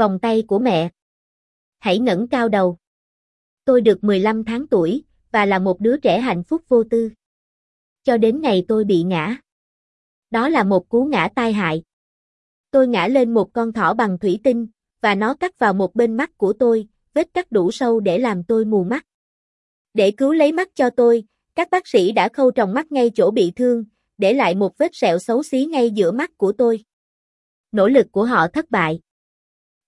Vòng tay của mẹ. Hãy ngẩng cao đầu. Tôi được 15 tháng tuổi, và là một đứa trẻ hạnh phúc vô tư. Cho đến ngày tôi bị ngã. Đó là một cú ngã tai hại. Tôi ngã lên một con thỏ bằng thủy tinh, và nó cắt vào một bên mắt của tôi, vết cắt đủ sâu để làm tôi mù mắt. Để cứu lấy mắt cho tôi, các bác sĩ đã khâu tròng mắt ngay chỗ bị thương, để lại một vết sẹo xấu xí ngay giữa mắt của tôi. Nỗ lực của họ thất bại.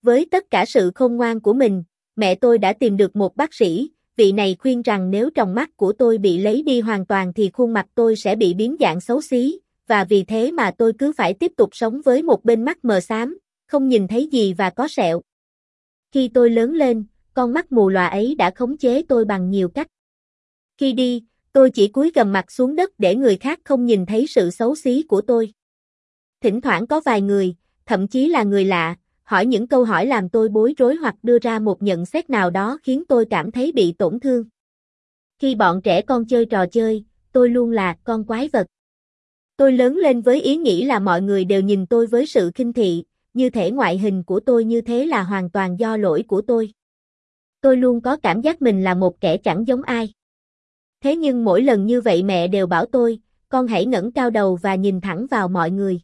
Với tất cả sự khôn ngoan của mình, mẹ tôi đã tìm được một bác sĩ, vị này khuyên rằng nếu tròng mắt của tôi bị lấy đi hoàn toàn thì khuôn mặt tôi sẽ bị biến dạng xấu xí, và vì thế mà tôi cứ phải tiếp tục sống với một bên mắt mờ xám, không nhìn thấy gì và có sẹo. Khi tôi lớn lên, con mắt mù lòa ấy đã khống chế tôi bằng nhiều cách. Khi đi, tôi chỉ cúi gầm mặt xuống đất để người khác không nhìn thấy sự xấu xí của tôi. Thỉnh thoảng có vài người, thậm chí là người lạ, hỏi những câu hỏi làm tôi bối rối hoặc đưa ra một nhận xét nào đó khiến tôi cảm thấy bị tổn thương. Khi bọn trẻ con chơi trò chơi, tôi luôn là con quái vật. Tôi lớn lên với ý nghĩ là mọi người đều nhìn tôi với sự khinh thị, như thể ngoại hình của tôi như thế là hoàn toàn do lỗi của tôi. Tôi luôn có cảm giác mình là một kẻ chẳng giống ai. Thế nhưng mỗi lần như vậy mẹ đều bảo tôi, con hãy ngẩng cao đầu và nhìn thẳng vào mọi người.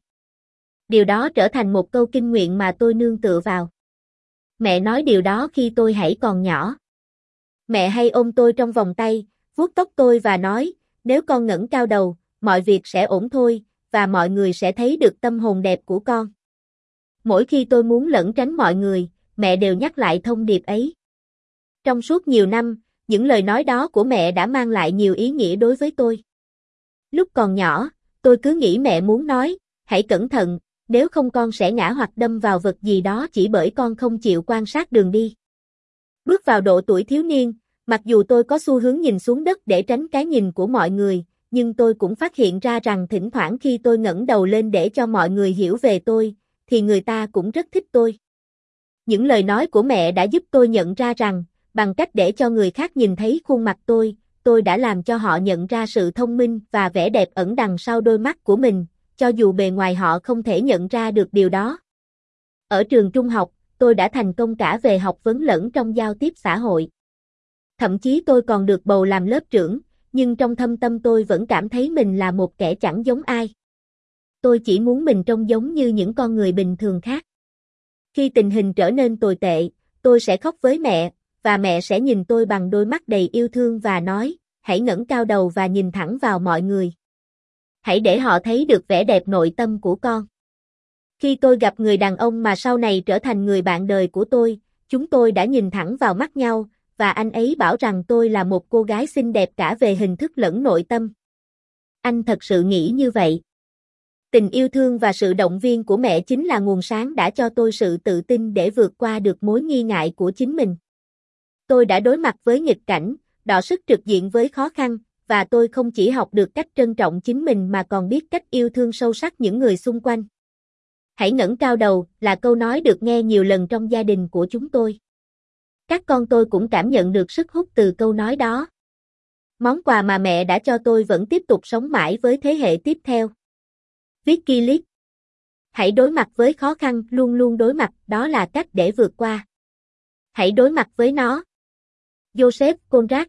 Điều đó trở thành một câu kinh nguyện mà tôi nương tựa vào. Mẹ nói điều đó khi tôi hãy còn nhỏ. Mẹ hay ôm tôi trong vòng tay, vuốt tóc tôi và nói, nếu con ngẩng cao đầu, mọi việc sẽ ổn thôi, và mọi người sẽ thấy được tâm hồn đẹp của con. Mỗi khi tôi muốn lẩn tránh mọi người, mẹ đều nhắc lại thông điệp ấy. Trong suốt nhiều năm, những lời nói đó của mẹ đã mang lại nhiều ý nghĩa đối với tôi. Lúc còn nhỏ, tôi cứ nghĩ mẹ muốn nói, hãy cẩn thận, nếu không con sẽ ngã hoặc đâm vào vật gì đó chỉ bởi con không chịu quan sát đường đi. Bước vào độ tuổi thiếu niên, mặc dù tôi có xu hướng nhìn xuống đất để tránh cái nhìn của mọi người, nhưng tôi cũng phát hiện ra rằng thỉnh thoảng khi tôi ngẩng đầu lên để cho mọi người hiểu về tôi, thì người ta cũng rất thích tôi. Những lời nói của mẹ đã giúp tôi nhận ra rằng, bằng cách để cho người khác nhìn thấy khuôn mặt tôi, tôi đã làm cho họ nhận ra sự thông minh và vẻ đẹp ẩn đằng sau đôi mắt của mình, cho dù bề ngoài họ không thể nhận ra được điều đó. Ở trường trung học, tôi đã thành công cả về học vấn lẫn trong giao tiếp xã hội. Thậm chí tôi còn được bầu làm lớp trưởng, nhưng trong thâm tâm tôi vẫn cảm thấy mình là một kẻ chẳng giống ai. Tôi chỉ muốn mình trông giống như những con người bình thường khác. Khi tình hình trở nên tồi tệ, tôi sẽ khóc với mẹ, và mẹ sẽ nhìn tôi bằng đôi mắt đầy yêu thương và nói, hãy ngẩng cao đầu và nhìn thẳng vào mọi người. Hãy để họ thấy được vẻ đẹp nội tâm của con. Khi tôi gặp người đàn ông mà sau này trở thành người bạn đời của tôi, chúng tôi đã nhìn thẳng vào mắt nhau, và anh ấy bảo rằng tôi là một cô gái xinh đẹp cả về hình thức lẫn nội tâm. Anh thật sự nghĩ như vậy. Tình yêu thương và sự động viên của mẹ chính là nguồn sáng đã cho tôi sự tự tin để vượt qua được mối nghi ngại của chính mình. Tôi đã đối mặt với nghịch cảnh, đọ sức trực diện với khó khăn, và tôi không chỉ học được cách trân trọng chính mình mà còn biết cách yêu thương sâu sắc những người xung quanh. Hãy ngẩng cao đầu là câu nói được nghe nhiều lần trong gia đình của chúng tôi. Các con tôi cũng cảm nhận được sức hút từ câu nói đó. Món quà mà mẹ đã cho tôi vẫn tiếp tục sống mãi với thế hệ tiếp theo. Vicky lít. Hãy đối mặt với khó khăn, luôn luôn đối mặt, đó là cách để vượt qua. Hãy đối mặt với nó. Joseph Conrad